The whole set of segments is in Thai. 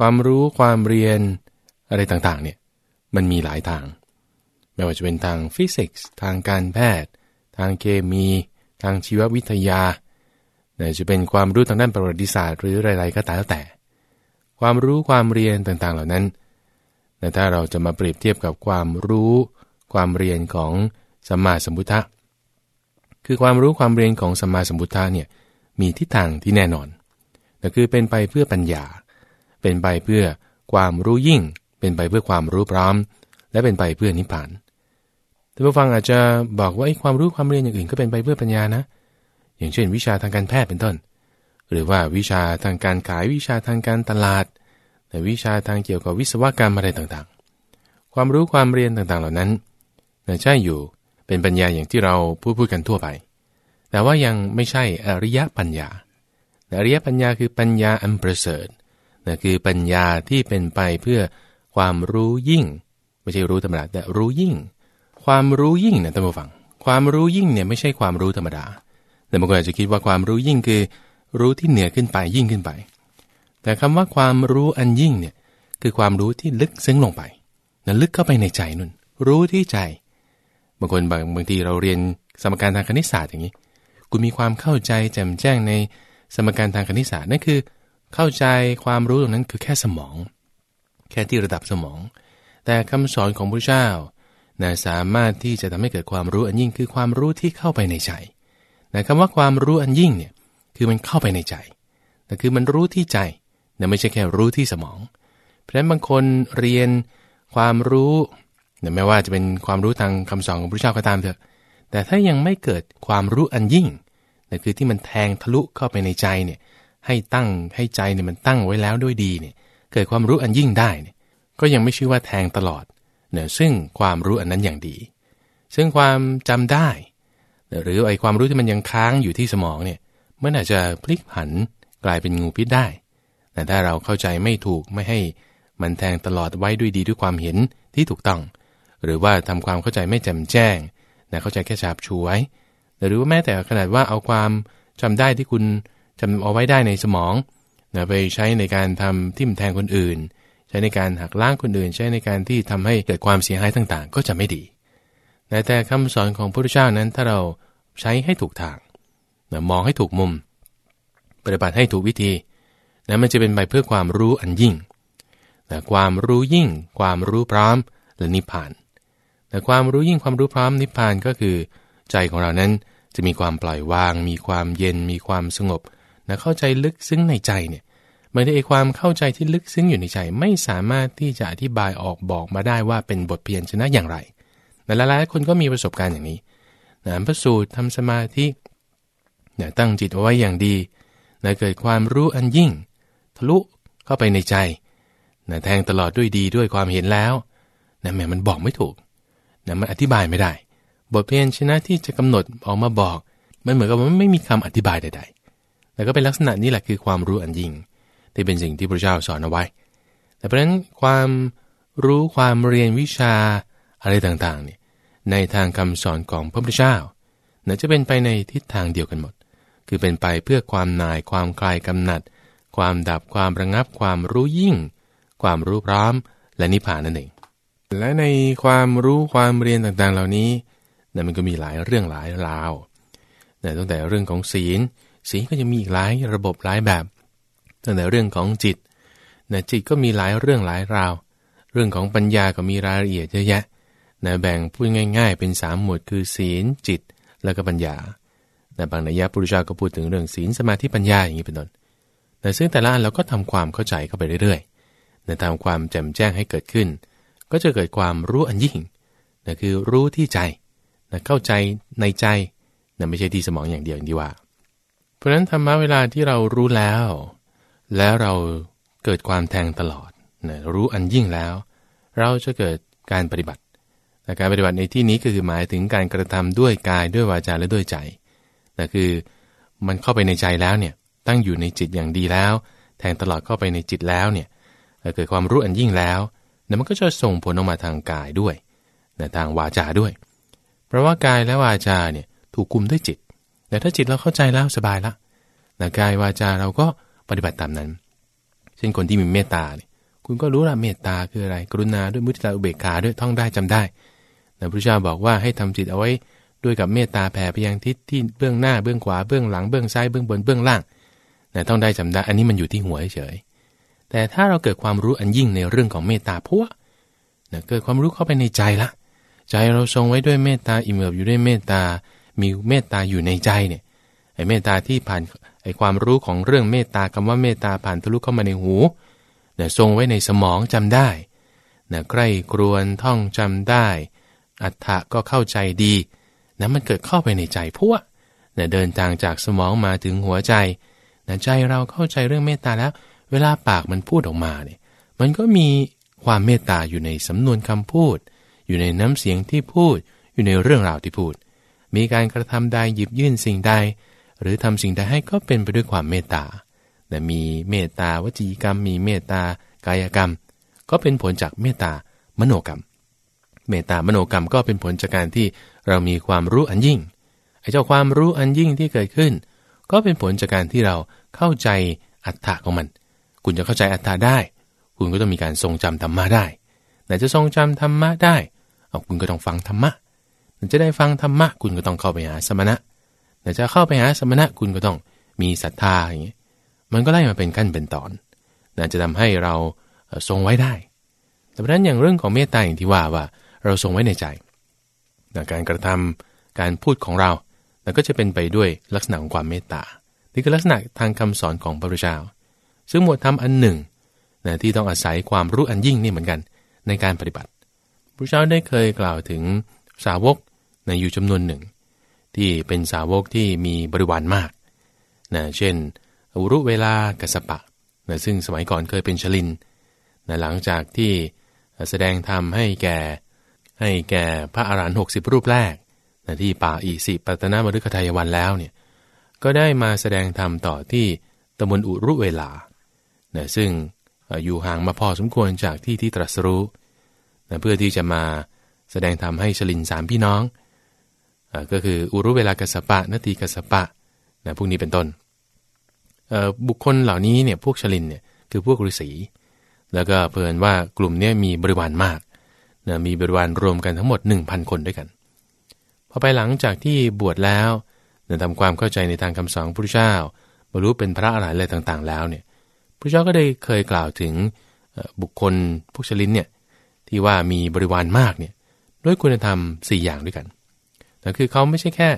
ความรู้ความเรียนอะไรต่างๆเนี่ยมันมีหลายทาง ไม่ว่าจะเป็นทางฟิสิกส์ทางการแพทย์ ทางเคมี ทางชีววิทยาจะเป็นความรู้ทางด้านประวัติศาสตร์ หรืออะไรๆก็ตามแต่ ความรู้ความเรียนต่างๆเหล่านั้นแต่ถ้าเราจะมาเปรียบเทียบกับความรู้ ความเรียนของสัมมาสัมพุทธะคือความรู้ความเรียนของสัมมาสัมพุทธะเนี่ยมีทิศทางที่แน่นอนแต่คือเป็นไปเพื่อปัญญาเเป็นไปเพื่อความรู้ยิ่ง เป็นไปเพื่อความรู้พร้อม และเป็นไปเพื่อนิพพานท่านผู้ฟังอาจจะบอกว่าไอ้ความรู้ความเรียนอย่างอื่นก็เป็นไปเพื่อปัญญานะ อย่างเช่น วิชาทางการแพทย์เป็นต้น หรือว่าวิชาทางการขายวิชาทางการตลาดในวิชาทางเกี่ยวกับวิศวกรรมอะไรต่างๆ ความรู้ความเรียนต่างๆเหล่านั้นน่ใช่อยู่เป็นปัญญาอย่างที่เราพูดพูดกันทั่วไป แต่ว่ายังไม่ใช่อริยปัญญา อริยปัญญาคือปัญญาอันประเสริฐ นะคือปัญญาที่เป็นไปเพื่อความรู้ยิ่ง ไม่ใช่รู้ธรรมดาแต่รู้ยิ่ง ความรู้ยิ่งนะท่านผู้ฟัง ความรู้ยิ่งเนี่ยไม่ใช่ความรู้ธรรมดา แต่บางคนอาจจะคิดว่าความรู้ยิ่งคือ รู้ที่เหนือขึ้นไปยิ่งขึ้นไป แต่คำว่าความรู้อันยิ่งเนี่ยคือความรู้ที่ลึกซึ้งลงไปนั่นลึกเข้าไปในใจนุ่น รู้ที่ใจบางคนบางบางทีเราเรียนสมการทางคณิตศาสตร์อย่างนี้ คุณมีความเข้าใจแจ่มแจ้งในสมการทางคณิตศาสตร์นั่นคือ เข้าใจความรู้ตรงนั้นคือแค่สมอง แค่ที่ระดับสมอง แต่คำสอนของพระเจ้านะสามารถที่จะทำให้เกิดความรู้อันยิ่งคือความรู้ที่เข้าไปในใจนะคำว่าความรู้อันยิ่งเนี่ยคือมันเข้าไปในใจแต่คือมันรู้ที่ใจนะไม่ใช่แค่รู้ที่สมอง เพราะฉะนั้นบางคนเรียนความรู้นะไม่ว่าจะเป็นความรู้ทางคำสอนของพระเจ้าก็ตามเถอะ แต่ถ้ายังไม่เกิดความรู้อันยิ่งนะคือที่มันแทงทะลุเข้าไปในใจเนี่ย ให้ตั้งให้ใจเนี่ยมันตั้งไว้แล้วด้วยดีเนี่ยเกิดความรู้อันยิ่งได้เนี่ยก็ยังไม่ชื่อว่าแทงตลอดเนะซึ่งความรู้อันนั้นอย่างดี ซึ่งความจำได้หรือไอความรู้ที่มันยังค้างอยู่ที่สมองเนี่ยมันอาจจะพลิกผันกลายเป็นงูพิษได้ แต่ถ้าเราเข้าใจไม่ถูกไม่ให้มันแทงตลอดไว้ด้วยดีด้วยความเห็นที่ถูกต้อง หรือว่าทำความเข้าใจไม่แจ่มแจ้งนะเข้าใจแค่ฉาบชูไว้หรือว่าแม้แต่ขนาดว่าเอาความจำได้ที่คุณ จำเอาไว้ได้ในสมองนะไปใช้ในการทำทิ่มแทงคนอื่น ใช้ในการหักล้างคนอื่น ใช้ในการที่ทำให้เกิดความเสียหายต่างๆ ก็จะไม่ดีแต่คำสอนของพระพุทธเจ้านั้นถ้าเราใช้ให้ถูกทางนะมองให้ถูกมุม ปฏิบัติให้ถูกวิธีนะมันจะเป็นไปเพื่อความรู้อันยิ่งนะความรู้ยิ่ง ความรู้พร้อมและนิพพานแต่ความรู้ยิ่งความรู้พร้อมนิพพานก็คือ ใจของเรานั้นจะมีความปล่อยวาง มีความเย็น มีความสงบ นะเข้าใจลึกซึ้งในใจเนี่ยมันได้ความเข้าใจที่ลึกซึ้งอยู่ในใจ ไม่สามารถที่จะอธิบายออกบอกมาได้ว่าเป็นบทเพียนชนะอย่างไรแต่หลายๆคนก็มีประสบการณ์อย่างนี้นะพระสูตรทำสมาธินะตั้งจิตเอาไว้อย่างดีนะเกิดความรู้อันยิ่ง ทะลุเข้าไปในใจนะแทงตลอดด้วยดีด้วยความเห็นแล้วนะแม่มันบอกไม่ถูกนะมันอธิบายไม่ได้ บทเพียนชนะที่จะกำหนดออกมาบอก มันเหมือนกับว่าไม่มีคำอธิบายใดๆ แล้วก็เป็นลักษณะนี้แหละคือความรู้อันยิ่ง ที่เป็นสิ่งที่พระเจ้าสอนเอาไว้ แต่เพราะฉะนั้นความรู้ความเรียนวิชาอะไรต่างๆเนี่ยในทางคำสอนของพระพุทธเจ้าน่าจะเป็นไปในทิศทางเดียวกันหมด คือเป็นไปเพื่อความนายความคลายกำหนัด ความดับความระงับความรู้ยิ่ง ความรู้พร้อมและนิพพานนั่นเอง และในความรู้ความเรียนต่างๆเหล่านี้นะมันก็มีหลายเรื่องหลายราวนะตั้งแต่เรื่องของศีล ศีลก็จะมีอีกหลายระบบหลายแบบตั้งแต่เรื่องของจิตนะจิตก็มีหลายเรื่องหลายราว เรื่องของปัญญาก็มีรายละเอียดเยอะแยะนะแบ่งพูดง่าย ๆ เป็น 3 หมวดคือศีลจิต แล้วก็ปัญญาแต่บางนัยยะปุรุชาก็พูดถึงเรื่องศีลสมาธิปัญญาอย่างนี้เป็นต้นแต่ซึ่งแต่ละอันเราก็ทำความเข้าใจเข้าไปเรื่อยๆนะทำความแจ่มแจ้งให้เกิดขึ้น ก็จะเกิดความรู้อันยิ่งนะคือรู้ที่ใจนะเข้าใจในใจนะไม่ใช่ที่สมองอย่างเดียวอย่างที่ว่า เพราะนั้นธรรมะเวลาที่เรารู้แล้ว แล้วเราเกิดความแทงตลอดนะรู้อันยิ่งแล้ว เราจะเกิดการปฏิบัติแต่การปฏิบัติในที่นี้ก็คือหมายถึงการกระทำด้วยกายด้วยวาจาและด้วยใจนะคือมันเข้าไปในใจแล้วเนี่ยตั้งอยู่ในจิตอย่างดีแล้ว แทงตลอดเข้าไปในจิตแล้วเนี่ยเกิดความรู้อันยิ่งแล้วเนี่ยมันก็จะส่งผลออกมาทางกายด้วยในทางวาจาด้วย เพราะว่ากายและวาจาเนี่ยถูกคุมด้วยจิต แต่ถ้าจิตเราเข้าใจแล้วสบายละนะกายวาจาเราก็ปฏิบัติตามนั้น เช่นคนที่มีเมตตาเนี่ยคุณก็รู้ละเมตตาคืออะไร กรุณาด้วยมุทิตาอุเบกขาด้วยท่องได้จำได้นะพระเจ้าบอกว่าให้ทำจิตเอาไว้ด้วยกับเมตตาแผ่ไปยังทิศที่เบื้องหน้าเบื้องขวาเบื้องหลังเบื้องซ้ายเบื้องบนเบื้องล่างนะต้องได้จำได้ อันนี้มันอยู่ที่หัวเฉย แต่ถ้าเราเกิดความรู้อันยิ่งในเรื่องของเมตตาพวกนะเกิดความรู้เข้าไปในใจละ ใจเราทรงไว้ด้วยเมตตาอิ่มเอิบอยู่ด้วยเมตตา มีเมตตาอยู่ในใจเนี่ยไอ้เมตตาที่ผ่านไอ้ความรู้ของเรื่องเมตตาคำว่าเมตตาผ่านทะลุเข้ามาในหูเนะทรงไว้ในสมองจำได้เนะใกล้ครวนท่องจำได้ อัฏฐะก็เข้าใจดีนะมันเกิดเข้าไปในใจพวกเนะเดินทางจากสมองมาถึงหัวใจนะใจเราเข้าใจเรื่องเมตตาแล้ว เวลาปากมันพูดออกมาเนี่ยมันก็มีความเมตตาอยู่ในสำนวนคำพูด อยู่ในน้ำเสียงที่พูด อยู่ในเรื่องราวที่พูด มีการกระทำใดหยิบยื่นสิ่งใด หรือทำสิ่งใดให้ก็เป็นไปด้วยความเมตตาแต่มีเมตตาวจีกรรม มีเมตตากายกรรม ก็เป็นผลจากเมตตามโนกรรม เมตตามโนกรรมก็เป็นผลจากการที่เรามีความรู้อันยิ่งไอ้เจ้าความรู้อันยิ่งที่เกิดขึ้น ก็เป็นผลจากการที่เราเข้าใจอัตถะของมัน คุณจะเข้าใจอัตถะได้ คุณก็ต้องมีการทรงจำธรรมะได้ไหนจะทรงจำธรรมะได้เอาคุณก็ต้องฟังธรรมะ จะได้ฟังธรรมะคุณก็ต้องเข้าไปหาสมณะไหนจะเข้าไปหาสมณะคุณก็ต้องมีศรัทธาอย่างนี้มันก็ไล่มาเป็นขั้นเป็นตอนน่จะทำให้เราทรงไว้ได้แต่เพราะนั้นอย่างเรื่องของเมตตาอย่างที่ว่าว่า เราทรงไว้ในใจการกระทำการพูดของเราแล้วก็จะเป็นไปด้วยลักษณะของความเมตตา นี่คือลักษณะทางคำสอนของพระพุทธเจ้า ซึ่งหมวดธรรมอันหนึ่งนะที่ต้องอาศัยความรู้อันยิ่งนี่เหมือนกันในการปฏิบัติพระเจ้าได้เคยกล่าวถึงสาวก นะอยู่จำนวนหนึ่ง ที่เป็นสาวกที่มีบริวารมากนะเช่นอุรุเวลากัสปะนะซึ่งสมัยก่อนเคยเป็นชลินนะหลังจากที่แสดงธรรมให้แก่ให้แก่พระอารหันต์หกสิบรูปแรกนะที่ป่าอิสิปตนามฤคทายวันแล้วเนี่ยก็ได้มาแสดงธรรมต่อที่ตำบลอุรุเวลานะซึ่งอยู่ห่างมาพอสมควรจากที่ที่ตรัสรู้นะเพื่อที่จะมาแสดงธรรมให้ชลินสามพี่น้อง ก็คืออุรุเวลากัสปะนตีกัสปะนะพวกนี้เป็นต้น บุคคลเหล่านี้เนี่ยพวกชลินเนี่ยคือพวกฤาษีแล้วก็เพิ่นว่ากลุ่มนี้มีบริวารมากนะมีบริวารรวมกันทั้งหมด 1,000 คนด้วยกัน พอไปหลังจากที่บวชแล้วนะทำความเข้าใจในทางคำสอนพระพุทธเจ้าบรรลุเป็นพระอรหันต์อะไรต่างๆ แล้วเนี่ยพระเจ้าก็ได้เคยกล่าวถึงบุคคลพวกชลินเนี่ยที่ว่ามีบริวารมากเนี่ยด้วยคุณธรรม 4 อย่างด้วยกัน แต่คือเขาไม่ใช่แค่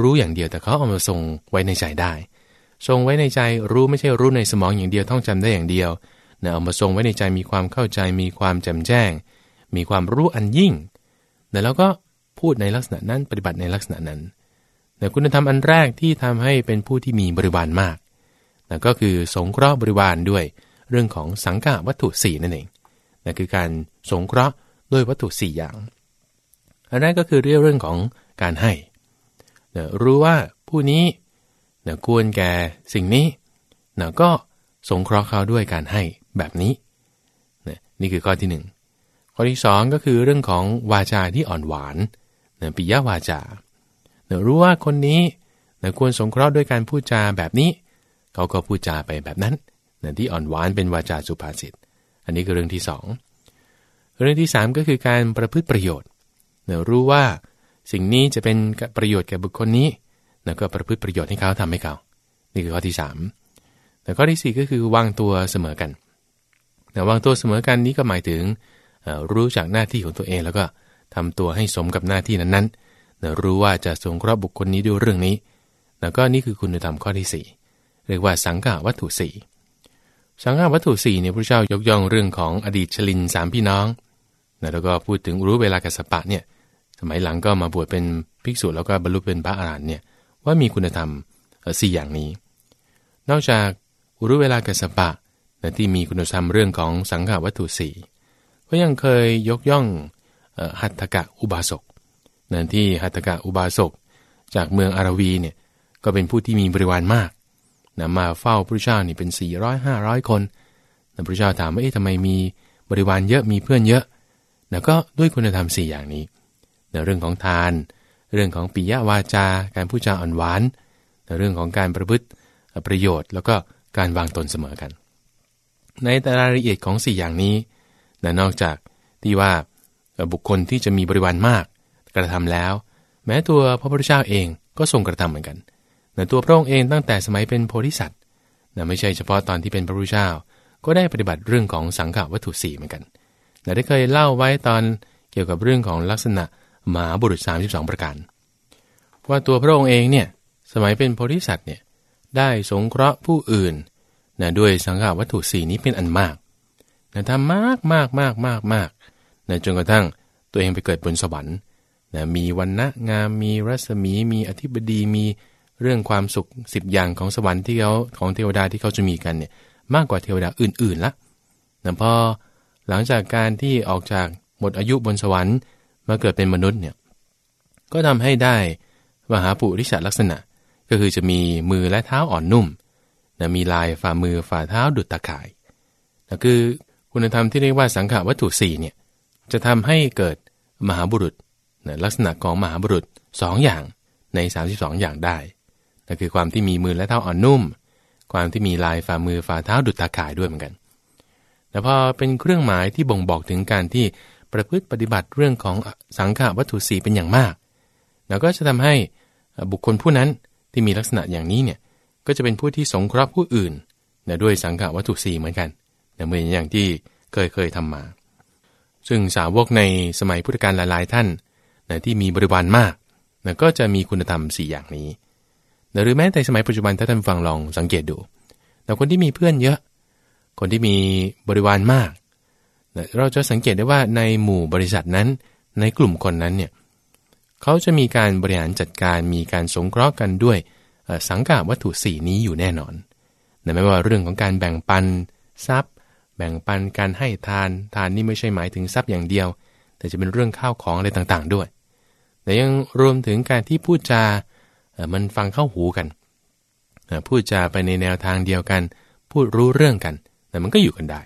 รู้อย่างเดียว แต่เขาเอามาทรงไว้ในใจได้ ทรงไว้ในใจรู้ไม่ใช่รู้ในสมองอย่างเดียวท่องจำได้อย่างเดียวนะเอามาทรงไว้ในใจมีความเข้าใจ มีความแจ่มแจ้ง มีความรู้อันยิ่งนะแล้วก็พูดในลักษณะนั้นปฏิบัติในลักษณะนั้นแต่คุณธรรมอันแรกที่ทำให้เป็นผู้ที่มีบริวารมากนะก็คือสงเคราะห์บริวารด้วยเรื่องของสังฆวัตถุ4นั่นเองนะคือการสงเคราะห์ด้วยวัตถุ4อย่าง อันแรกก็คือเรื่องของ การให้นะรู้ว่าผู้นี้นะควรแก่สิ่งนี้นะก็สงเคราะห์เขาด้วยการให้แบบนี้นะนี่คือข้อที่ 1 ข้อที่ 2 ก็คือเรื่องของวาจาที่อ่อนหวานนะปิยวาจานะรู้ว่าคนนี้นะควรสงเคราะห์ด้วยการพูดจาแบบนี้ เขาก็พูดจาไปแบบนั้นนะที่อ่อนหวานเป็นวาจาสุภาษิต อันนี้คือเรื่องที่ 2 เรื่องที่ 3 ก็คือการประพฤติประโยชน์นะรู้ว่า สิ่งนี้จะเป็นประโยชน์แก่บุคคลนี้ แล้วก็ประพฤติประโยชน์ให้เขาทำให้เขา นี่คือข้อที่3แต่ข้อที่ 4 ก็คือวางตัวเสมอกันแต่วางตัวเสมอกันนี้ก็หมายถึงรู้จักหน้าที่ของตัวเองแล้วก็ทำตัวให้สมกับหน้าที่นั้นๆรู้ว่าจะสงเคราะห์บุคคลนี้ด้วยเรื่องนี้ แล้วก็นี่คือคุณธรรมข้อที่ 4 เรียกว่าสังฆวัตถุ4สังฆวัตถุ4เนี่ยพระเจ้ายกย่องเรื่องของอดีตชลินสามพี่น้อง แล้วก็พูดถึงรู้เวลากัสปะเนี่ย สมัยหลังก็มาบวชเป็นภิกษุแล้วก็บรรลุเป็นพระอรหันต์เนี่ยว่ามีคุณธรรมสี่อย่างนี้ นอกจากอุรุเวลากัสปะที่มีคุณธรรมเรื่องของสังฆวัตถุสี่ก็ยังเคยยกย่องหัตถกะอุบาสกนั่นที่หัตถกะอุบาสก จากเมืองอารวีเนี่ยก็เป็นผู้ที่มีบริวารมากนะมาเฝ้าพระเจ้านี่เป็น 400 500 คนนะพระเจ้าถามว่าเอ๊ะทำไมมีบริวารเยอะมีเพื่อนเยอะนะก็ด้วยคุณธรรม 4 อย่างนี้ นเรื่องของทาน เรื่องของปิยวาจา การพูดจาอ่อนหวานนเรื่องของการประพฤติประโยชน์ แล้วก็การวางตนเสมอกัน ในรายละเอียดของ 4 อย่างนี้นะนอกจากที่ว่าบุคคลที่จะมีบริวารมากกระทำแล้ว แม้ตัวพระพุทธเจ้าเองก็ทรงกระทำเหมือนกันนะตัวพระองค์เองตั้งแต่สมัยเป็นโพธิสัตว์นะไม่ใช่เฉพาะตอนที่เป็นพระพุทธเจ้า ก็ได้ปฏิบัติเรื่องของสังฆวัตถุสี่เหมือนกันนะได้เคยเล่าไว้ตอนเกี่ยวกับเรื่องของลักษณะ มหาบุรุษ 32 ประการ ว่าตัวพระองค์เองเนี่ยสมัยเป็นโพธิสัตว์เนี่ยได้สงเคราะห์ผู้อื่นนะด้วยสังฆวัตถุสี่นี้เป็นอันมากนะทำมากมากมากมากมากนะจนกระทั่งตัวเองไปเกิดบนสวรรค์นะมีวันณะงามมีรัศมีมีอธิบดีมีเรื่องความสุขสิบอย่างของสวรรค์ที่เขาของเทวดาที่เขาจะมีกันเนี่ยมากกว่าเทวดาอื่นๆละนะพอหลังจากการที่ออกจากหมดอายุบนสวรรค์ มาเกิดเป็นมนุษย์เนี่ยก็ทำให้ได้มหาปุริชลักษณะ ก็คือจะมีมือและเท้าอ่อนนุ่มนะมีลายฝ่ามือฝ่าเท้าดุจตะข่ายนะคือคุณธรรมที่เรียกว่าสังขาวัตถุสี่เนี่ยจะทำให้เกิดมหาบุรุษนะลักษณะของมหาบุรุษ 2 อย่างใน 32 อย่างได้นั่นคือความที่มีมือและเท้าอ่อนนุ่ม ความที่มีลายฝ่ามือฝ่าเท้าดุจตาข่ายด้วยเหมือนกัน แต่พอเป็นเครื่องหมายที่บ่งบอกถึงการที่ ประพฤติปฏิบัติเรื่องของสังขาวัตถุสีเป็นอย่างมาก แล้วก็จะทำให้บุคคลผู้นั้นที่มีลักษณะอย่างนี้เนี่ยก็จะเป็นผู้ที่สงเคราะห์ผู้อื่นนะด้วยสังขาวัตถุสีเหมือนกันนะเหมือนอย่างที่เคยเคยทำมา ซึ่งสาวกในสมัยพุทธกาลหลายๆท่านนะที่มีบริวารมากนะก็จะมีคุณธรรม 4 อย่างนี้นะหรือแม้แต่สมัยปัจจุบันถ้าท่านฟังลองสังเกตดูแต่คนที่มีเพื่อนเยอะ คนที่มีบริวารมาก เราจะสังเกตได้ว่าในหมู่บริษัทนั้น ในกลุ่มคนนั้นเนี่ยเขาจะมีการบริหารจัดการมีการสงเคราะห์กันด้วยสังกัดวัตถุสีนี้อยู่แน่นอนนะไม่ว่าเรื่องของการแบ่งปันทรัพย์ แบ่งปันการให้ทาน ทานนี่ไม่ใช่หมายถึงทรัพย์อย่างเดียว แต่จะเป็นเรื่องข้าวของอะไรต่างๆด้วย แต่ยังรวมถึงการที่พูดจามันฟังเข้าหูกันพูดจาไปในแนวทางเดียวกัน พูดรู้เรื่องกันแต่มันก็อยู่กันได้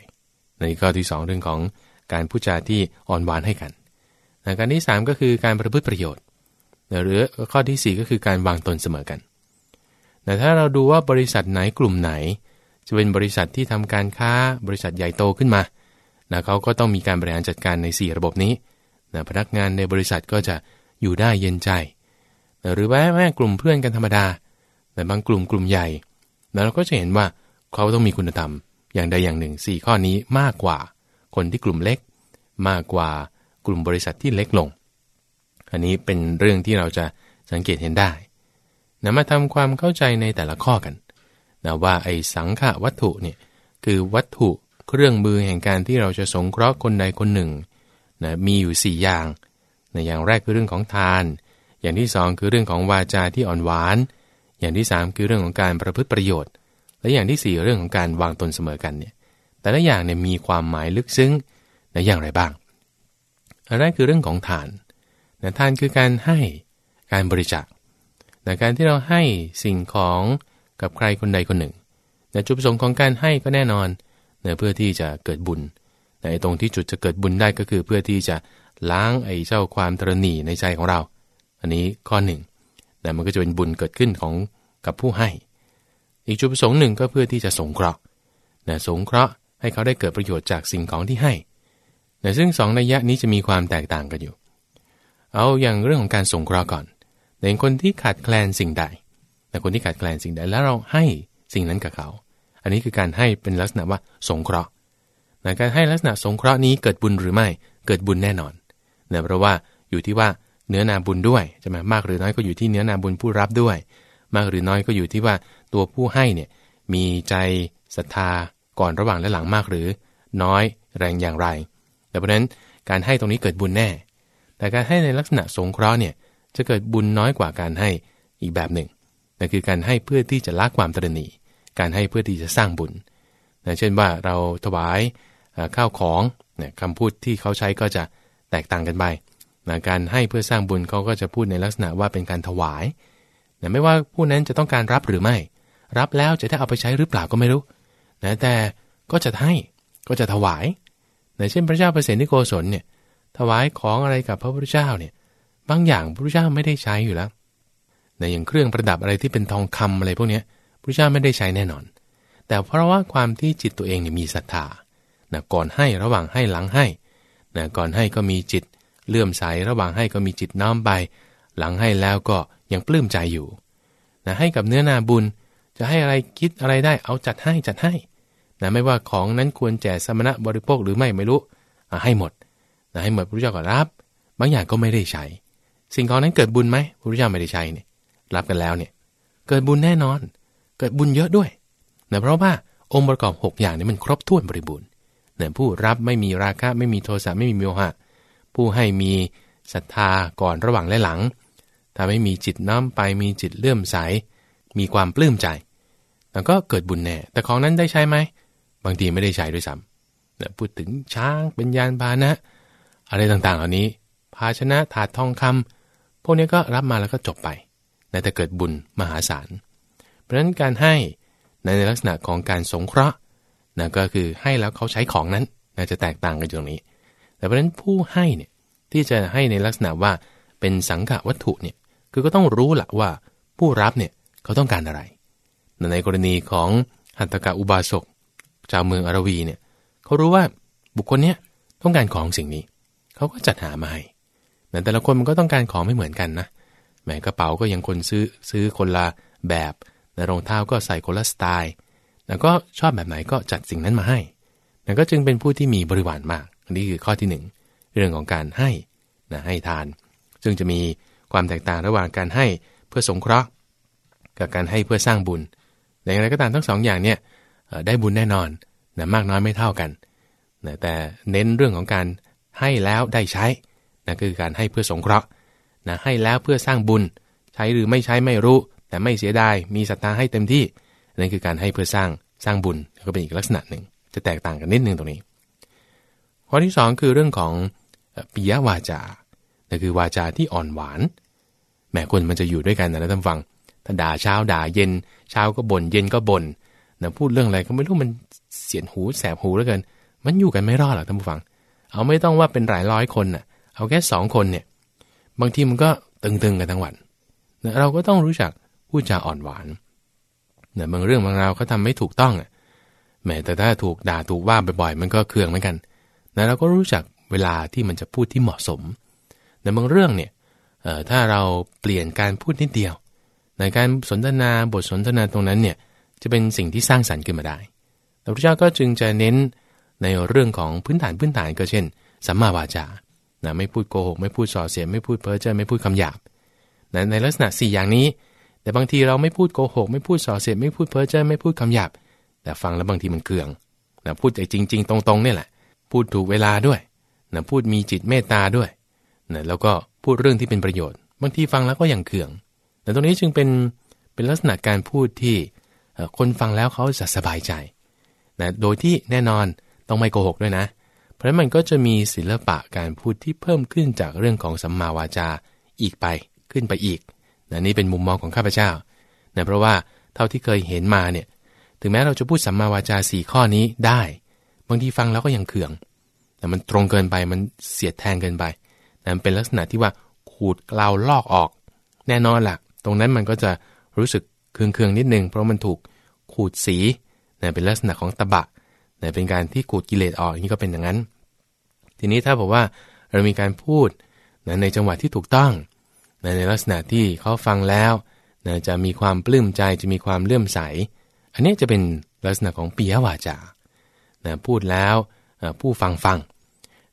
ในข้อที่ 2 เรื่องของการพูดจาที่อ่อนหวานให้กันการที่ 3 ก็คือการประพฤติประโยชน์ หรือข้อที่ 4 ก็คือการวางตนเสมอกัน แต่ถ้าเราดูว่าบริษัทไหนกลุ่มไหน จะเป็นบริษัทที่ทำการค้าบริษัทใหญ่โตขึ้นมานะเขาก็ต้องมีการบริหารจัดการใน 4 ระบบนี้นะพนักงานในบริษัทก็จะอยู่ได้เย็นใจนะหรือว่าแม่กลุ่มเพื่อนกันธรรมดา แต่บางกลุ่มกลุ่มใหญ่นะเราก็จะเห็นว่าเขาต้องมีคุณธรรม อย่างใดอย่างหนึ่ง 4 ข้อนี้มากกว่า คนที่กลุ่มเล็ก มากกว่ากลุ่มบริษัทที่เล็กลง อันนี้เป็นเรื่องที่เราจะสังเกตเห็นได้นะมาทำความเข้าใจในแต่ละข้อกันนะว่าไอ้สังฆวัตถุเนี่ยคือวัตถุเครื่องมือแห่งการที่เราจะสงเคราะห์คนใดคนหนึ่งนะมีอยู่ 4 อย่างนะอย่างแรกคือเรื่องของทาน อย่างที่ 2 คือเรื่องของวาจาที่อ่อนหวาน อย่างที่ 3 คือเรื่องของการประพฤติประโยชน์ และอย่างที่ 4 เรื่องของการวางตนเสมอกันเนี่ยแต่ละอย่างเนี่ยมีความหมายลึกซึ้งในอย่างไรบ้างอันแรกคือเรื่องของทานนะทานคือการให้การบริจาคแต่การที่เราให้สิ่งของกับใครคนใดคนหนึ่งแต่จุดประสงค์ของการให้ก็แน่นอนเนะเพื่อที่จะเกิดบุญแต่ตรงที่จุดจะเกิดบุญได้ก็คือเพื่อที่จะล้างไอ้เจ้าความตรณีในใจของเรา อันนี้ข้อหนึ่งแต่มันก็จะเป็นบุญเกิดขึ้นของกับผู้ให้ อีกจุดประสงค์หนึ่งก็เพื่อที่จะสงเคราะห์นะสงเคราะห์ให้เขาได้เกิดประโยชน์จากสิ่งของที่ให้แต่ซึ่งสองนัยยะนี้จะมีความแตกต่างกันอยู่ เอาอย่างเรื่องของการสงเคราะห์ก่อนในคนที่ขาดแคลนสิ่งใดแต่คนที่ขาดแคลนสิ่งใดแล้วเราให้สิ่งนั้นกับเขา อันนี้คือการให้เป็นลักษณะว่าสงเคราะห์ในการให้ลักษณะสงเคราะห์นี้เกิดบุญหรือไม่ เกิดบุญแน่นอนเนื่อเพราะว่าอยู่ที่ว่าเนื้อนาบุญด้วยใช่ไหมมากหรือน้อยก็อยู่ที่เนื้อนาบุญผู้รับด้วย มากหรือน้อยก็อยู่ที่ว่า ตัวผู้ให้เนี่ยมีใจศรัทธาก่อนระหว่างและหลังมากหรือ น้อยแรงอย่างไร แต่เพราะนั้นการให้ตรงนี้เกิดบุญแน่ แต่การให้ในลักษณะสงเคราะห์เนี่ยจะเกิดบุญน้อยกว่าการให้อีกแบบหนึ่งนั่นคือการให้เพื่อที่จะละความตรณีการให้เพื่อที่จะสร้างบุญนะเช่นว่าเราถวายข้าวของเนี่ยคำพูดที่เขาใช้ก็จะแตกต่างกันไปนะการให้เพื่อสร้างบุญเขาก็จะพูดในลักษณะว่าเป็นการถวายนะไม่ว่าผู้นั้นจะต้องการรับหรือไม่ รับแล้วจะได้เอาไปใช้หรือเปล่าก็ไม่รู้นะแต่ก็จะให้ก็จะถวายนะเช่นพระเจ้าเปรตที่โกศลเนี่ยถวายของอะไรกับพระพุทธเจ้าเนี่ยบางอย่างพระพุทธเจ้าไม่ได้ใช้อยู่แล้วในอย่างเครื่องประดับอะไรที่เป็นทองคำอะไรพวกนี้พระเจ้าไม่ได้ใช้แน่นอนแแต่เพราะว่าความที่จิตตัวเองเนี่ยมีศรัทธานะก่อนให้ระหว่างให้หลังให้นะก่อนให้ก็มีจิตเลื่อมใสระหว่างให้ก็มีจิตน้อมไป หลังให้แล้วก็ยังปลื้มใจอยู่นะให้กับเนื้อนาบุญ จะให้อะไรคิดอะไรได้เอาจัดให้จัดให้นะไม่ว่าของนั้นควรแจกสมณะบริโภคหรือไม่ไม่รู้ให้หมดนะให้หมดพระเจ้าก็รับ บางอย่างก็ไม่ได้ใช้ สิ่งของนั้นเกิดบุญไหมพระเจ้าไม่ได้ใช้เนี่ยรับกันแล้วเนี่ยเกิดบุญแน่นอน เกิดบุญเยอะด้วยนะเพราะว่าองค์ประกอบ 6 อย่างนี้มันครบถ้วนบริบูรณ์เนะผู้รับไม่มีราคะไม่มีโทสะไม่มีโมหะ ผู้ให้มีศรัทธาก่อนระหว่างและหลังถ้าไม่มีจิตน้อมไปมีจิตเลื่อมใส มีความปลื้มใจ แล้วก็เกิดบุญแน่ แต่ของนั้นได้ใช้ไหม บางทีไม่ได้ใช้ด้วยซ้ำนะพูดถึงช้างเป็นยานพาหนะ อะไรต่างๆ เหล่านี้ ภาชนะถาดทองคำพวกนี้ก็รับมาแล้วก็จบไปนะแต่เกิดบุญมหาศาล เพราะฉะนั้นการให้ในลักษณะของการสงเคราะห์นะก็คือให้แล้วเขาใช้ของนั้นนะจะแตกต่างกันตรงนี้ แต่เพราะฉะนั้นผู้ให้เนี่ยที่จะให้ในลักษณะว่าเป็นสังฆวัตถุเนี่ยคือก็ต้องรู้ละว่าผู้รับเนี่ยเขาต้องการอะไร ในกรณีของหัตถกะอุบาสกชาวเมืองอารวีเนี่ยเขารู้ว่าบุคคลเนี้ยต้องการของสิ่งนี้ เขาก็จัดหามาให้แต่ละคนมันก็ต้องการของไม่เหมือนกันนะแหมกระเป๋าก็ยังคนซื้อซื้อคนละแบบในรองเท้าก็ใส่คนละสไตล์แล้วก็ชอบแบบไหนก็จัดสิ่งนั้นมาให้นั่นก็จึงเป็นผู้ที่มีบริวารมากอันนี้คือข้อที่ 1 เรื่องของการให้นะให้ทาน ซึ่งจะมีความแตกต่างระหว่างการให้เพื่อสงเคราะห์ กับการให้เพื่อสร้างบุญ แต่อย่างไรก็ตามทั้งสองอย่างเนี่ยได้บุญแน่นอนนะมากน้อยไม่เท่ากันนะแต่เน้นเรื่องของการให้แล้วได้ใช้นะคือการให้เพื่อสงเคราะห์นะให้แล้วเพื่อสร้างบุญ ใช้หรือไม่ใช้ไม่รู้ แต่ไม่เสียดายมีศรัทธาให้เต็มที่นั่นคือการให้เพื่อสร้างสร้างบุญก็เป็นอีกลักษณะหนึ่ง จะแตกต่างกันนิดนึงตรงนี้ ข้อที่ 2 คือเรื่องของปิยวาจานั่นคือวาจาที่อ่อนหวานแม้คนมันจะอยู่ด้วยกันนะท่านฟัง ถ้าด่าเช้าด่าเย็น เช้าก็บน่นเย็นก็บน่นนะพูดเรื่องอะไรก็ไม่รู้มันเสียนหูแสบหูแล้วกัน มันอยู่กันไม่รอดหรอกท่านผู้ฟัง เอาไม่ต้องว่าเป็นหลายร้อยคนน่ะ เอาแค่สองคนเนี่ย บางทีมันก็ตึงๆกันทั้งวันนะเราก็ต้องรู้จักพูดจาอ่อนหวานเนี่ยบางเรื่องบางราวเขาทาไม่ถูกต้องอะแม้แต่ถ้าถูกด่าถูกว่าบ่อยๆ มันก็เคืองเหมือนกันนะเราก็รู้จักเวลาที่มันจะพูดที่เหมาะสมในบางเรื่องเนี่ยถ้าเราเปลี่ยนการพูดนิดเดียว ในการสนทนาบทสนทนาตรงนั้นเนี่ยจะเป็นสิ่งที่สร้างสรรค์ขึ้นมาได้พระพุทธเจ้าก็จึงจะเน้นในเรื่องของพื้นฐานพื้นฐานก็เช่นสัมมาวาจานะไม่พูดโกหกไม่พูดส่อเสียดไม่พูดเพ้อเจ้อไม่พูดคำหยาบนะในลักษณะ 4 อย่างนี้ แต่บางทีเราไม่พูดโกหกไม่พูดส่อเสียดไม่พูดเพ้อเจ้อไม่พูดคำหยาบ แต่ฟังแล้วบางทีมันเคืองนะพูดใจจริง ๆ ตรงๆนี่แหละ พูดถูกเวลาด้วยนะพูดมีจิตเมตตาด้วยนะแล้วก็พูดเรื่องที่เป็นประโยชน์ บางทีฟังแล้วก็ยังเคือง แต่ตรงนี้จึงเป็นเป็นลักษณะการพูดที่คนฟังแล้วเขาจะสบายใจนะโดยที่แน่นอนต้องไม่โกหกด้วยนะ เพราะฉะนั้นมันก็จะมีศิลปะการพูดที่เพิ่มขึ้นจากเรื่องของสัมมาวาจาอีกไปขึ้นไปอีกนะนี่เป็นมุมมองของข้าพเจ้านะเพราะว่าเท่าที่เคยเห็นมาเนี่ยถึงแม้เราจะพูดสัมมาวาจาสี่ข้อนี้ได้ บางทีฟังแล้วก็ยังเคืองแต่มันตรงเกินไปมันเสียดแทงเกินไปนะเป็นลักษณะที่ว่าขูดเกลาลอกออก แน่นอนละ่ะ ตรงนั้นมันก็จะรู้สึกเคืองเคืองนิดนึง เพราะมันถูกขูดสีนะเป็นลักษณะของตะบะนะเป็นการที่ขูดกิเลสออกนี่ก็เป็นอย่างนั้น ทีนี้ถ้าบอกว่าเรามีการพูดนะในจังหวะที่ถูกต้องในลักษณะที่เขาฟังแล้วนะจะมีความปลื้มใจจะมีความเลื่อมใส อันนี้จะเป็นลักษณะของปียวาจานะพูดแล้วผู้ฟังฟัง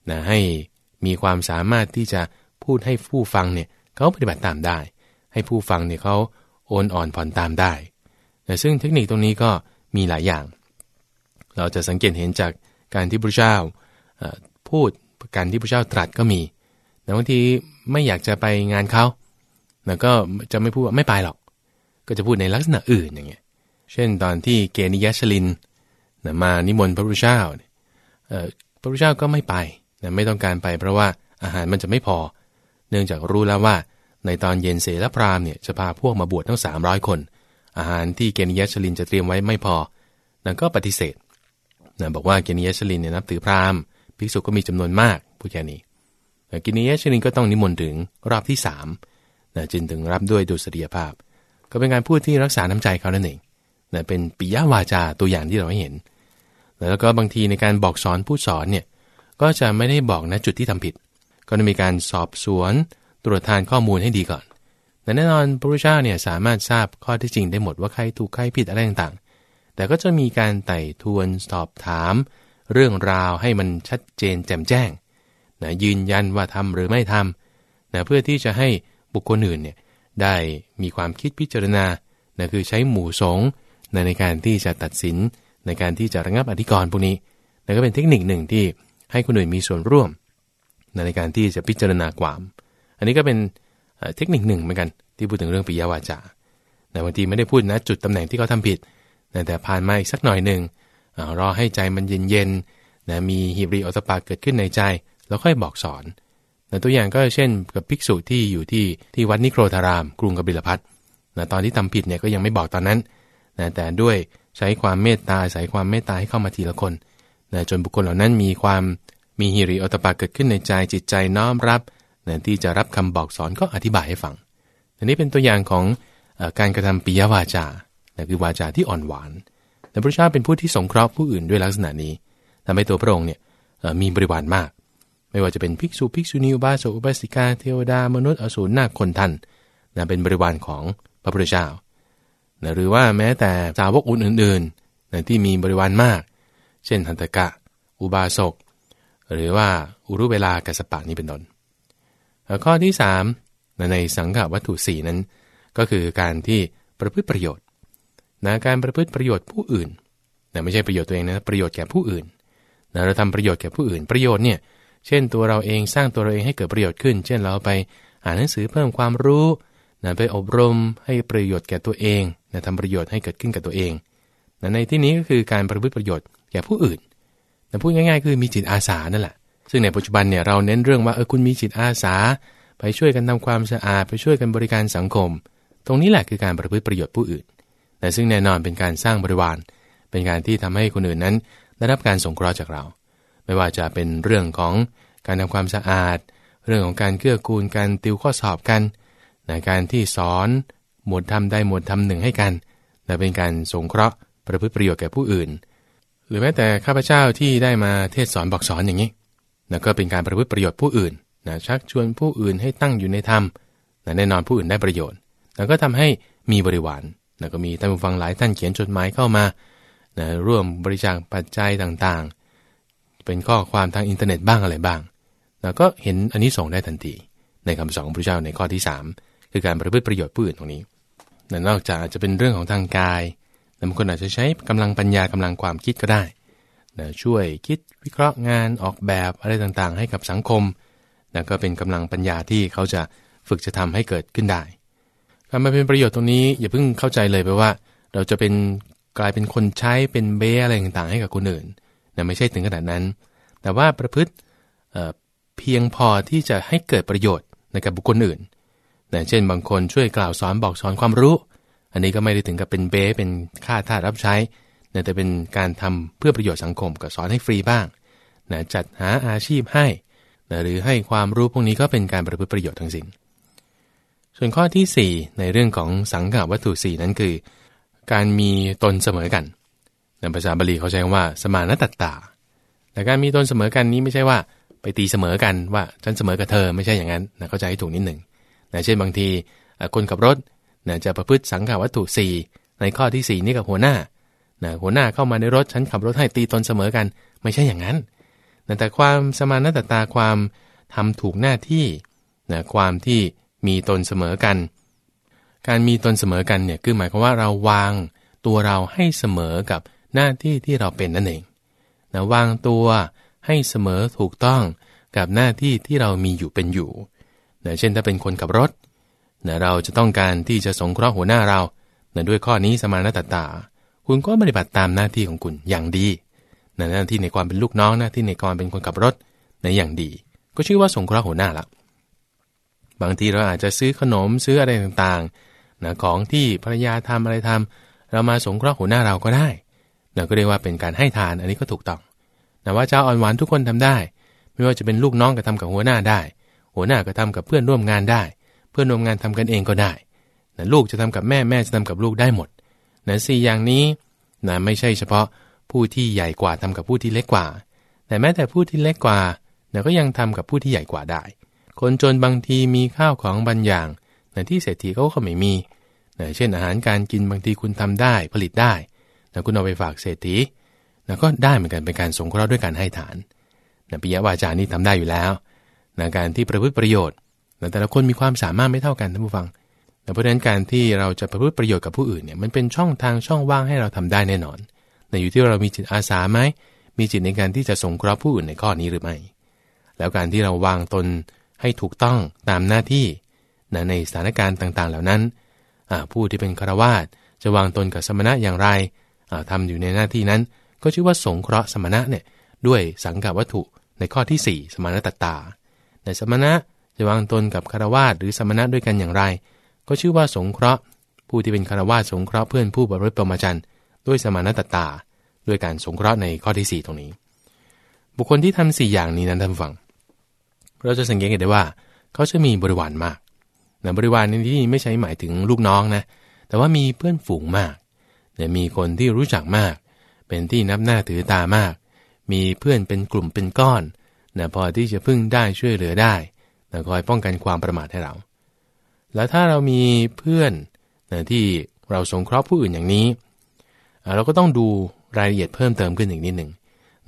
นะให้มีความสามารถที่จะพูดให้ผู้ฟังเนี่ยเขาปฏิบัติตามได้ ให้ผู้ฟังเนี่ยเขาโอนอ่อนผ่อนตามได้นะซึ่งเทคนิคตรงนี้ก็มีหลายอย่าง เราจะสังเกตเห็นจากการที่พระเจ้าพูดการที่พระเจ้าตรัสก็มีแต่บางทีไม่อยากจะไปงานเขาแล้วก็จะไม่พูดว่าไม่ไปหรอก ก็จะพูดในลักษณะอื่นอย่างเงี้ย เช่นตอนที่เกนิยชลินนะมานิมนต์พระพุทธเจ้าพระพุทธเจ้าก็ไม่ไปนะไม่ต้องการไปเพราะว่าอาหารมันจะไม่พอ เนื่องจากรู้แล้วว่า ในตอนเย็นเสรพรามเนี่ยจะพาพวกมาบวชทั้ง 300 คน อาหารที่เกนิยชลินจะเตรียมไว้ไม่พอนั่นก็ปฏิเสธนะบอกว่าเกนิยชลินเนี่ยนับถือพราหมณ์ภิกษุก็มีจำนวนมากพูดแค่นี้กินียชลินก็ต้องนิมนต์ถึงรอบที่สามนะจึงถึงรับด้วยดุษฎียภาพ ก็เป็นการพูดที่รักษาน้ำใจเขานั่นเองนะเป็นปิยวาจาตัวอย่างที่เราเห็น แล้วก็บางทีในการบอกสอนผู้สอนเนี่ยก็จะไม่ได้บอกนะจุดที่ทำผิด ก็จะมีการสอบสวน ตรวจทานข้อมูลให้ดีก่อนแต่แน่นอนพระพุทธเจ้าเนี่ยสามารถทราบข้อที่จริงได้หมดว่าใครถูกใครผิดอะไรต่างๆ แต่ก็จะมีการไต่ทวนสอบถาม เรื่องราวให้มันชัดเจนแจ่มแจ้งนะยืนยันว่าทำหรือไม่ทำนะเพื่อที่จะให้บุคคลอื่นเนี่ยได้มีความคิดพิจารณานะคือใช้หมู่สงนะในการที่จะตัดสินในการที่จะระงับอธิกรณ์พวกนี้นะก็เป็นเทคนิคหนึ่งที่ให้คนอื่นมีส่วนร่วมในการที่จะพิจารณาความ อันนี้ก็เป็นเทคนิคหนึ่งเหมือนกันที่พูดถึงเรื่องปิยวาจาแต่บางทีไม่ได้พูดนะจุดตำแหน่งที่เขาทาผิด แต่ผ่านมาอีกสักหน่อยหนึ่งรอให้ใจมันเย็นๆนะมีฮิบริออตปาเกิดขึ้นในใจ แล้วค่อยบอกสอนนะตัวอย่างก็เช่นกับภิกษุที่อยู่ที่ที่วัดนิโครธาราม กรุงกบิลพัทนะตอนที่ทำผิดเนี่ยก็ยังไม่บอกตอนนั้นนะแต่ด้วยใช้ความเมตตาใส่ความเมตตาให้เข้ามาทีละคนนะจนบุคคลเหล่านั้นมีความมีฮิริโอตปาเกิดขึ้นในใจจิตใจน้อมรับ นะที่จะรับคำบอกสอนก็อธิบายให้ฟังอันนี้เป็นตัวอย่างของอการกระทำปิยวาจานะคือวาจาที่อ่อนหวานแต่พระเจ้าเป็นผู้ที่สงเคราะห์ผู้อื่นด้วยลักษณะนี้ทำให้ตัวพระองค์เนี่ยมีบริวารมาก ไม่ว่าจะเป็นภิกษุภิกษุณีอุบาสกอุบาสิกาเทวดามนุษย์อสูรนาคคนทันนะเป็นบริวารของพระพุทธเจ้านะหรือว่าแม้แต่สาวกอื่นๆนะที่มีบริวารมาก เช่นทันตกะ อุบาสกหรือว่าอุรุเวลากัสปะนี้เป็นต้น ข้อที่3ในสังฆวัตถุสีนั้น ก็คือการที่ประพฤติประโยชน์นะการประพฤติประโยชน์ผู้อื่นนะไม่ใช่ประโยชน์ตัวเองนะประโยชน์แก่ผู้อื่นนะเราทำประโยชน์แก่ผู้อื่น ประโยชน์เนี่ยเช่นตัวเราเองสร้างตัวเราเองให้เกิดประโยชน์ขึ้น เช่นเราไปอ่านหนังสือเพิ่มความรู้นะไปอบรมให้ประโยชน์แก่ตัวเองนะทำประโยชน์ให้เกิดขึ้นกับตัวเองนะในที่นี้ก็คือการประพฤติประโยชน์แก่ผู้อื่นนะพูดง่ายๆ คือมีจิตอาสานั่นแหละ ซึ่งในปัจจุบันเนี่ยเราเน้นเรื่องว่าเออคุณมีจิตอาสา ไปช่วยกันทำความสะอาดไปช่วยกันบริการสังคม ตรงนี้แหละคือการประพฤติประโยชน์ผู้อื่น แต่ซึ่งแน่นอนเป็นการสร้างบริวาร เป็นการที่ทำให้คนอื่นนั้น ได้รับการสงเคราะห์จากเรา ไม่ว่าจะเป็นเรื่องของการทำความสะอาด เรื่องของการเกื้อกูลการติวข้อสอบกันในการที่สอนหมวดทำได้หมวดทำหนึ่งให้กันและเป็นการสงเคราะห์ประพฤติประโยชน์แก่ผู้อื่น หรือแม้แต่ข้าพเจ้าที่ได้มาเทศสอนบอกสอนอย่างนี้ นะก็เป็นการประพฤติประโยชน์ผู้อื่นนะชักชวนผู้อื่นให้ตั้งอยู่ในธรรมนะแน่นอนผู้อื่นได้ประโยชน์แล้วก็ทำให้มีบริวารนะก็มีท่านผู้ฟังหลายท่านเขียนจดหมายเข้ามานะร่วมบริจาคปัจจัยต่างๆ เป็นข้อความทางอินเทอร์เน็ตบ้างอะไรบ้างแล้วก็เห็นอันนี้ส่งได้ทันที ในคำสอนของพระเจ้าในข้อที่ 3 คือการประพฤติประโยชน์ผู้อื่นตรงนี้นอกจากจะเป็นเรื่องของทางกายแต่บางคนอาจจะใช้กำลังปัญญากำลังความคิดก็ได้ นะช่วยคิดวิเคราะห์งานออกแบบอะไรต่างๆ ให้กับสังคมนะก็เป็นกำลังปัญญาที่เขาจะฝึกจะทำให้เกิดขึ้นได้ การมาเป็นประโยชน์ตรงนี้อย่าเพิ่งเข้าใจเลยไปว่า เราจะเป็นกลายเป็นคนใช้เป็นเบ้อะไรต่างๆ ให้กับคนอื่นนะไม่ใช่ถึงขนาดนั้น แต่ว่าประพฤติเเพียงพอที่จะให้เกิดประโยชน์ในกับบุคคลอื่นนะเช่นบางคนช่วยกล่าวสอนบอกสอนความรู้ อันนี้ก็ไม่ได้ถึงกับเป็นเบ้เป็นค่าทาสรับใช้ แต่เป็นการทำเพื่อประโยชน์สังคมก็สอนให้ฟรีบ้างนะจัดหาอาชีพให้นะหรือให้ความรู้พวกนี้ก็เป็นการประพฤติประโยชน์ทั้งสิน้น ส่วนข้อที่ 4 ในเรื่องของสังฆวัตถุ 4 นั้นคือ การมีตนเสมอกันในภาษาบาลีเขาใช้ว่า สมานตัตตา แต่การมีตนเสมอกันนี้ไม่ใช่ว่า ไปตีเสมอกันว่าฉันเสมอกับเธอไม่ใช่อย่างนั้นนะเข้าใจให้ถูกนิดหนึ่งนะเช่นบางทีคนขับรถนะจะประพฤติสังฆวัตถุ 4 ในข้อที่ 4 นี่กับหัวหน้า นะหัวหน้าเข้ามาในรถฉันขับรถให้ตีตนเสมอกัน ไม่ใช่อย่างนั้นนะแต่ความสมานตตาความทำถูกหน้าที่นะความที่มีตนเสมอกัน การมีตนเสมอกันเนี่ยคือหมายความว่าเราวางตัวเราให้เสมอกับหน้าที่ที่เราเป็นนั่นเองนะวางตัวให้เสมอถูกต้องกับหน้าที่ที่เรามีอยู่เป็นอยู่นะเช่นถ้าเป็นคนขับรถนะเราจะต้องการที่จะสงเคราะห์หัวหน้าเรานะด้วยข้อนี้สมานตตา คุณก็ปฏิบัติตามหน้าที่ของคุณอย่างดีในหน้าที่ในความเป็นลูกน้องหน้าที่ในความเป็นคนขับรถในอย่างดี ก็ชื่อว่าสงเคราะห์หัวหน้าละบางทีเราอาจจะซื้อขนมซื้ออะไรต่างๆนะของที่ภรรยาทำอะไรทำเรามาสงเคราะห์หัวหน้าเราก็ได้นะก็เรียกว่าเป็นการให้ทานอันนี้ก็ถูกต้องนะว่าเจ้าอ่อนหวานทุกคนทำได้ ไม่ว่าจะเป็นลูกน้องก็ทำกับหัวหน้าได้ หัวหน้าก็ทำกับเพื่อนร่วมงานได้ เพื่อนร่วมงานทำกันเองก็ได้นะลูกจะทำกับแม่แม่จะทำกับลูกได้หมด นะสี่อย่างนี้นะไม่ใช่เฉพาะผู้ที่ใหญ่กว่าทำกับผู้ที่เล็กกว่า แต่แม้แต่ผู้ที่เล็กกว่านะก็ยังทำกับผู้ที่ใหญ่กว่าได้ คนจนบางทีมีข้าวของบางอย่างนะที่เศรษฐีเขาก็ไม่มีนะเช่นอาหารการกินบางทีคุณทำได้ผลิตได้นะคุณเอาไปฝากเศรษฐีนะก็ได้เหมือนกันเป็นการสงเคราะห์ด้วยการให้ฐานนะปิยวาจานี่ทำได้อยู่แล้วนะการที่ประพฤติประโยชน์นะแต่ละคนมีความสามารถไม่เท่ากันท่านผู้ฟัง เพราะฉะนั้นการที่เราจะประพฤติประโยชน์กับผู้อื่นเนี่ยมันเป็นช่องทางช่องว่างให้เราทำได้แน่นอนแต่อยู่ที่เรามีจิตอาสาไหมมีจิตในการที่จะสงเคราะห์ผู้อื่นในข้อนี้หรือไม่ แล้วการที่เราวางตนให้ถูกต้องตามหน้าที่นะในสถานการณ์ต่างๆ เหล่านั้น ผู้ที่เป็นคารวาสจะวางตนกับสมณะอย่างไรทำอยู่ในหน้าที่นั้น ก็ชื่อว่าสงเคราะห์สมณะเนี่ยด้วยสังกัดวัตถุในข้อที่ 4 สมณตตา ในสมณะจะวางตนกับคารวาสหรือสมณะด้วยกันอย่างไร ก็ชื่อว่าสงเคราะห์ ผู้ที่เป็นคารวาสสงเคราะห์เพื่อนผู้บริพรมาจันด้วยสมณตตา ด้วยการสงเคราะห์ในข้อที่ 4 ตรงนี้ บุคคลที่ทำสี่อย่างนี้นั้นท่านฟัง เราจะสังเกตเห็นได้ว่า เขาจะมีบริวารมากนะบริวารในที่นี้ไม่ใช่หมายถึงลูกน้องนะ แต่ว่ามีเพื่อนฝูงมากเนี่ยมีคนที่รู้จักมาก เป็นที่นับหน้าถือตามาก มีเพื่อนเป็นกลุ่มเป็นก้อนนะพอที่จะพึ่งได้ช่วยเหลือได้นะคอยป้องกันความประมาทให้เรา แล้วถ้าเรามีเพื่อนนะที่เราสงเคราะห์ผู้อื่นอย่างนี้ เราก็ต้องดูรายละเอียดเพิ่มเติมขึ้นอีกนิดหนึ่ง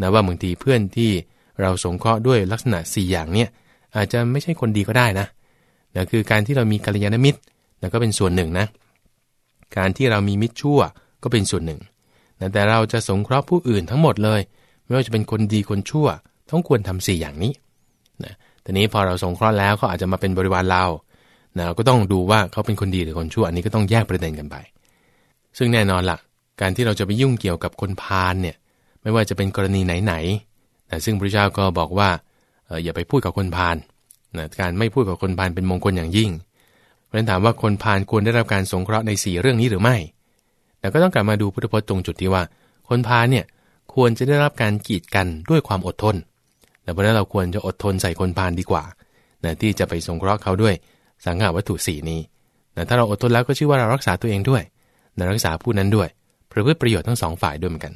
นะว่าบางทีเพื่อนที่เราสงเคราะห์ด้วยลักษณะ 4 อย่างเนี้ยอาจจะไม่ใช่คนดีก็ได้นะนะคือการที่เรามีกัลยาณมิตรนะก็เป็นส่วนหนึ่งนะ การที่เรามีมิตรชั่วก็เป็นส่วนหนึ่งนะแต่เราจะสงเคราะห์ผู้อื่นทั้งหมดเลย ไม่ว่าจะเป็นคนดีคนชั่ว ต้องควรทำสี่อย่างนี้นะทีนี้พอเราสงเคราะห์แล้วเขาอาจจะมาเป็นบริวารเรา นะเราก็ต้องดูว่าเขาเป็นคนดีหรือคนชั่วอันนี้ก็ต้องแยกประเด็นกันไป ซึ่งแน่นอนละ่ะ การที่เราจะไปยุ่งเกี่ยวกับคนพาลเนี่ยไม่ว่าจะเป็นกรณีไหนๆนะซึ่งพระเจ้าก็บอกว่าอออย่าไปพูดกับคนพาลนะการไม่พูดกับคนพาลเป็นมงคลอย่างยิ่งเพราะฉะนั้นถามว่าคนพาลควรได้รับการสงเคราะห์ในสีเรื่องนี้หรือไม่ แต่ก็ต้องกลับมาดูพุทธพจน์ตรงจุดที่ว่า คนพาลเนี่ยควรจะได้รับการกีดกันด้วยความอดทนแต่เพราะนั้นเราควรจะอดทนใส่คนพาลดีกว่านะที่จะไปสงเคราะห์เขาด้วย สังหาวัตถุสีนี้นะถ้าเราอดทนแล้วก็ชื่อว่าเรารักษาตัวเองด้วยนะรักษาผู้นั้นด้วยเพื่อประโยชน์ทั้งสองฝ่ายด้วยเหมือนกัน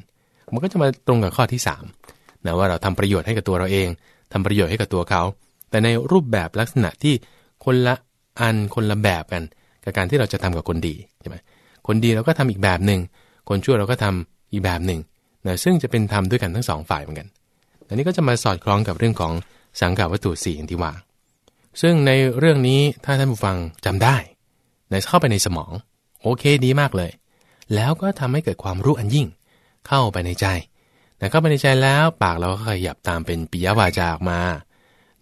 มันก็จะมาตรงกับข้อที่3นะว่าเราทำประโยชน์ให้กับตัวเราเองทำประโยชน์ให้กับตัวเขา แต่ในรูปแบบลักษณะที่คนละอันคนละแบบกัน กับการที่เราจะทำกับคนดีใช่ไหมคนดีเราก็ทำอีกแบบหนึ่งคนชั่วเราก็ทำอีกแบบหนึ่งนะซึ่งจะเป็นทำด้วยกันทั้งสองฝ่ายเหมือนกัน อันนี้ก็จะมาสอดคล้องกับเรื่องของสังกัดวัตถุสี่ที่ว่า ซึ่งในเรื่องนี้ถ้าท่านผู้ฟังจำได้ในเข้าไปในสมอง โอเคดีมากเลย แล้วก็ทำให้เกิดความรู้อันยิ่ง เข้าไปในใจนะเข้าไปในใจแล้วปากเราก็ขยับตามเป็นปิยวาจาออกมา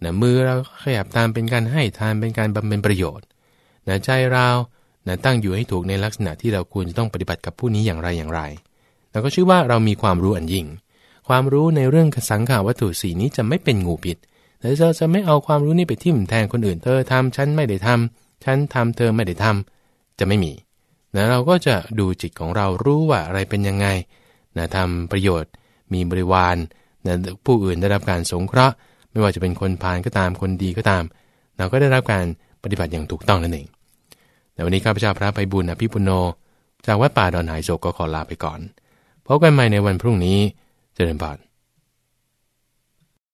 นะมือเราขยับตามเป็นการให้ทานเป็นการบำเพ็ญประโยชน์นะใจเรานะตั้งอยู่ให้ถูกในลักษณะที่เราควรจะต้องปฏิบัติกับผู้นี้อย่างไรอย่างไรแล้วก็ชื่อว่าเรามีความรู้อันยิ่ง ความรู้ในเรื่องสังขาวัตถุสีนี้จะไม่เป็นงูผิด เราจะไม่เอาความรู้นี้ไปทิ่มแทงคนอื่น เธอทำฉันไม่ได้ทำฉันทำเธอไม่ได้ทำจะไม่มีนะเราก็จะดูจิตของเรารู้ว่าอะไรเป็นยังไงนะทำประโยชน์ มีบริวารนะผู้อื่นได้รับการสงเคราะห์ ไม่ว่าจะเป็นคนพาลก็ตามคนดีก็ตาม เราก็ได้รับการปฏิบัติอย่างถูกต้องนั่นเองแต่วันนี้ข้าพเจ้าพระไปบุญอภิปุโน จากวัดป่าดอนหายโศกก็ขอลาไปก่อนพบกันใหม่ในวันพรุ่งนี้เจริญพร